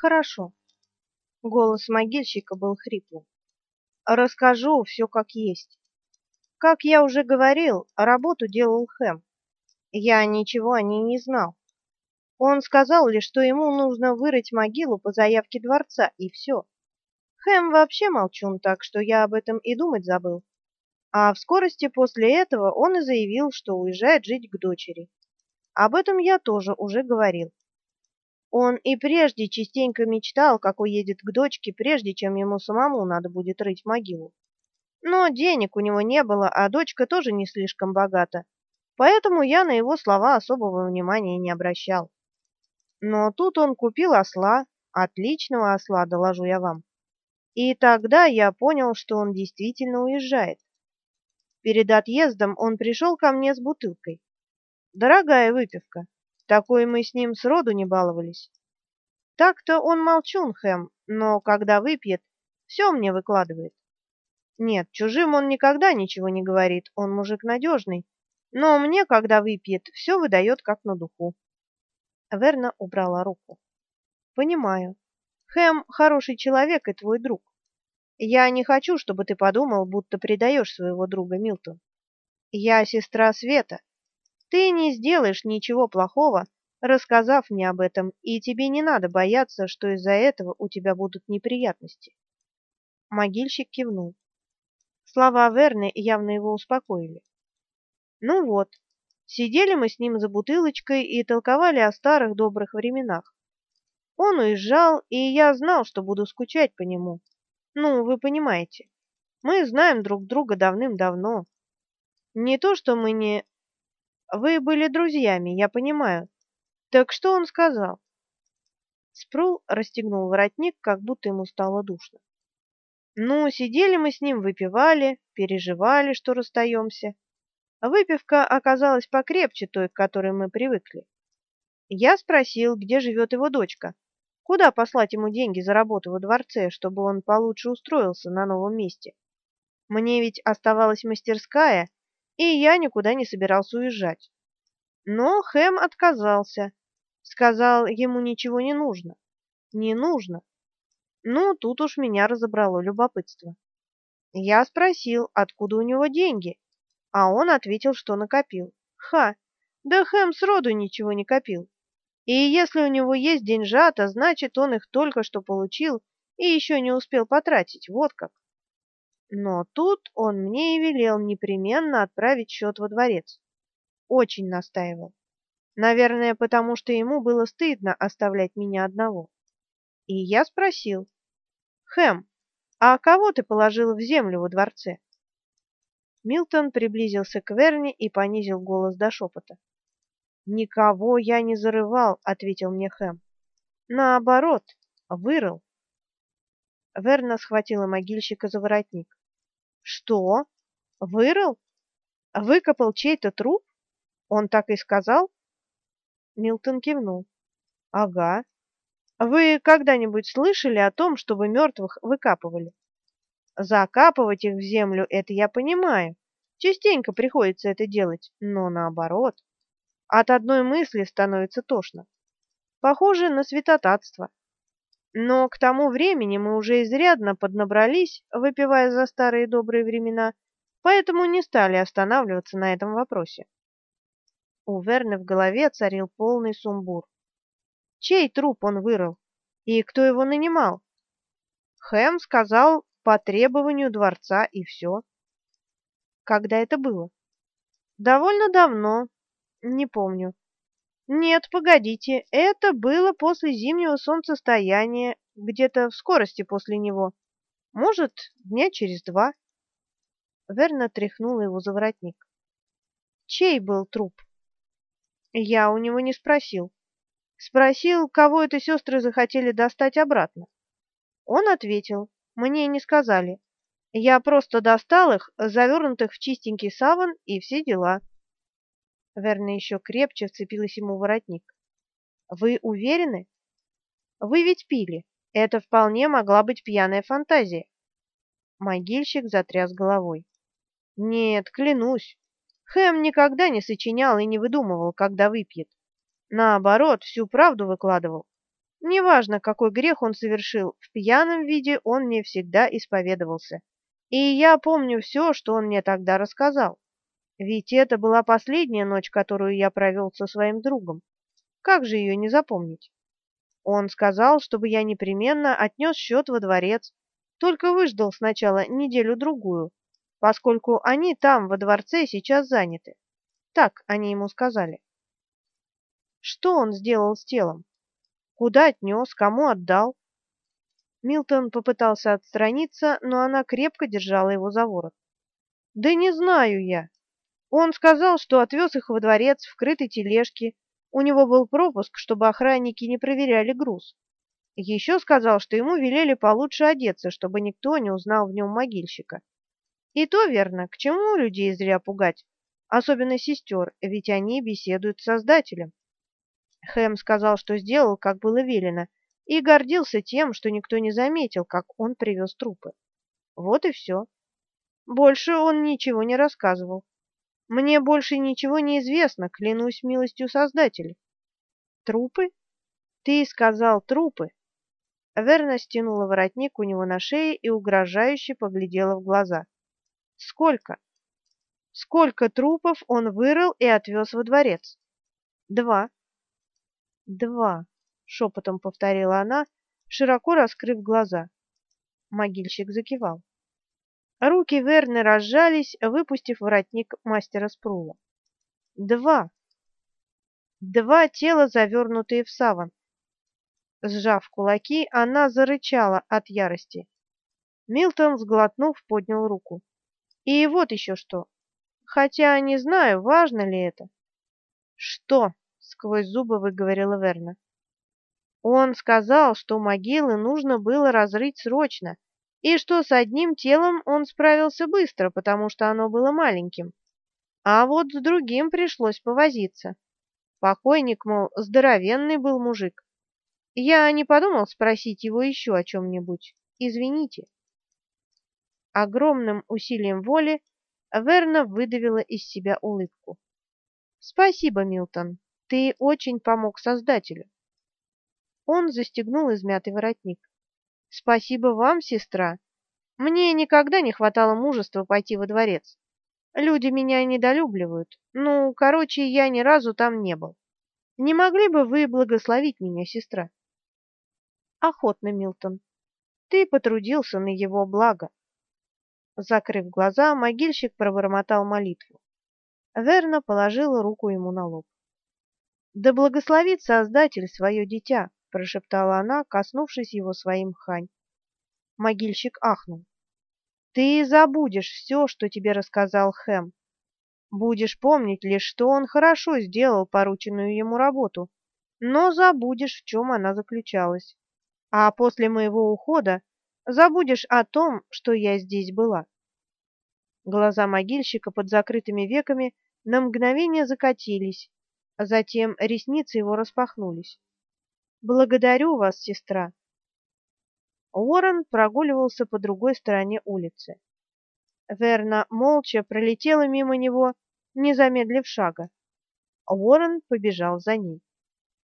Хорошо. Голос могильщика был хриплым. Расскажу все как есть. Как я уже говорил, работу делал Хэм. Я ничего о ней не знал. Он сказал лишь, что ему нужно вырыть могилу по заявке дворца, и все. Хэм вообще молчун, так что я об этом и думать забыл. А в скорости после этого он и заявил, что уезжает жить к дочери. Об этом я тоже уже говорил. Он и прежде частенько мечтал, как уедет к дочке, прежде чем ему самому надо будет рыть могилу. Но денег у него не было, а дочка тоже не слишком богата, поэтому я на его слова особого внимания не обращал. Но тут он купил осла, отличного осла, доложу я вам. И тогда я понял, что он действительно уезжает. Перед отъездом он пришел ко мне с бутылкой. Дорогая выпивка. Такой мы с ним сроду не баловались. Так-то он молчун, Хэм, но когда выпьет, все мне выкладывает. Нет, чужим он никогда ничего не говорит, он мужик надежный. Но мне, когда выпьет, все выдает как на духу. Верна убрала руку. Понимаю. Хэм хороший человек и твой друг. Я не хочу, чтобы ты подумал, будто предаешь своего друга Милтон. Я сестра Света, ты не сделаешь ничего плохого, рассказав мне об этом, и тебе не надо бояться, что из-за этого у тебя будут неприятности. Могильщик кивнул. Слова Верны явно его успокоили. Ну вот, сидели мы с ним за бутылочкой и толковали о старых добрых временах. Он уезжал, и я знал, что буду скучать по нему. Ну, вы понимаете. Мы знаем друг друга давным-давно. Не то, что мы не вы были друзьями, я понимаю. Так что он сказал? Спрул расстегнул воротник, как будто ему стало душно. Ну, сидели мы с ним, выпивали, переживали, что расстаемся. Выпивка оказалась покрепче той, к которой мы привыкли. Я спросил, где живет его дочка, куда послать ему деньги за работу во дворце, чтобы он получше устроился на новом месте. Мне ведь оставалась мастерская, и я никуда не собирался уезжать. Но Хэм отказался. Сказал, ему ничего не нужно. Не нужно. Ну, тут уж меня разобрало любопытство. Я спросил, откуда у него деньги, а он ответил, что накопил. Ха! Да Хэм сроду ничего не копил. И если у него есть деньжата, значит, он их только что получил и еще не успел потратить. Вот как. Но тут он мне и велел непременно отправить счет во дворец. Очень настаивал. Наверное, потому что ему было стыдно оставлять меня одного. И я спросил, «Хэм, а кого ты положил в землю во дворце?» Милтон приблизился к Верне и понизил голос до шепота. «Никого я не зарывал», — ответил мне Хэм. «Наоборот, вырыл». Верна схватила могильщика за воротник. Что? Вырыл? Выкопал чей-то труп? Он так и сказал? Милтон кивнул. Ага. Вы когда-нибудь слышали о том, чтобы мертвых выкапывали? Закапывать их в землю это я понимаю. Частенько приходится это делать, но наоборот. От одной мысли становится тошно. Похоже на святотатство. Но к тому времени мы уже изрядно поднабрались, выпивая за старые добрые времена, поэтому не стали останавливаться на этом вопросе. У Верны в голове царил полный сумбур. Чей труп он вырыл? И кто его нанимал? Хэм сказал по требованию дворца и все. Когда это было? Довольно давно. Не помню. Нет, погодите, это было после зимнего солнцестояния, где-то в скорости после него. Может, дня через два. Верна тряхнула его за воротник. Чей был труп? Я у него не спросил. Спросил, кого это сестры захотели достать обратно. Он ответил, мне не сказали. Я просто достал их, завернутых в чистенький саван, и все дела. Верна еще крепче вцепилась ему в воротник. Вы уверены? Вы ведь пили. Это вполне могла быть пьяная фантазия. Могильщик затряс головой. Нет, клянусь. Хэм никогда не сочинял и не выдумывал, когда выпьет. Наоборот, всю правду выкладывал. Неважно, какой грех он совершил, в пьяном виде он мне всегда исповедовался. И я помню все, что он мне тогда рассказал. Ведь это была последняя ночь, которую я провел со своим другом. Как же ее не запомнить? Он сказал, чтобы я непременно отнес счет во дворец, только выждал сначала неделю-другую, поскольку они там, во дворце, сейчас заняты. Так они ему сказали. Что он сделал с телом? Куда отнес, кому отдал? Милтон попытался отстраниться, но она крепко держала его за ворот. «Да не знаю я. Он сказал, что отвез их во дворец в крытой тележке. У него был пропуск, чтобы охранники не проверяли груз. Еще сказал, что ему велели получше одеться, чтобы никто не узнал в нем могильщика. И то верно, к чему людей зря пугать, особенно сестер, ведь они беседуют с Создателем. Хэм сказал, что сделал, как было велено, и гордился тем, что никто не заметил, как он привез трупы. Вот и все. Больше он ничего не рассказывал. Мне больше ничего не известно, клянусь милостью Создателя. Трупы? Ты сказал трупы. Верна стянула воротник у него на шее и угрожающе поглядела в глаза. Сколько? Сколько трупов он вырыл и отвез во дворец? Два. Два шепотом повторила она, широко раскрыв глаза. Могильщик закивал. Руки Верны разжались, выпустив воротник мастера Спрула. Два. Два тела, завернутые в саван. Сжав кулаки, она зарычала от ярости. Милтон, сглотнув, поднял руку. И вот еще что. Хотя не знаю, важно ли это. Что? сквозь зубы выговорила Верна. Он сказал, что могилы нужно было разрыть срочно, и что с одним телом он справился быстро, потому что оно было маленьким. А вот с другим пришлось повозиться. Покойник, мол, здоровенный был мужик. Я не подумал спросить его еще о чем-нибудь. Извините. Огромным усилием воли Верна выдавила из себя улыбку. Спасибо, Милтон. Ты очень помог Создателю. Он застегнул измятый воротник. «Спасибо вам, сестра. Мне никогда не хватало мужества пойти во дворец. Люди меня недолюбливают. Ну, короче, я ни разу там не был. Не могли бы вы благословить меня, сестра?» «Охотно, Милтон. Ты потрудился на его благо». Закрыв глаза, могильщик пробормотал молитву. Верна положила руку ему на лоб. «Да благословит Создатель свое дитя!» — прошептала она, коснувшись его своим хань. Могильщик ахнул. «Ты забудешь все, что тебе рассказал Хэм. Будешь помнить лишь, что он хорошо сделал порученную ему работу, но забудешь, в чем она заключалась. А после моего ухода забудешь о том, что я здесь была». Глаза могильщика под закрытыми веками на мгновение закатились, а затем ресницы его распахнулись. Благодарю вас, сестра. Уоррен прогуливался по другой стороне улицы. Верна молча пролетела мимо него, не замедлив шага. Уоррен побежал за ней.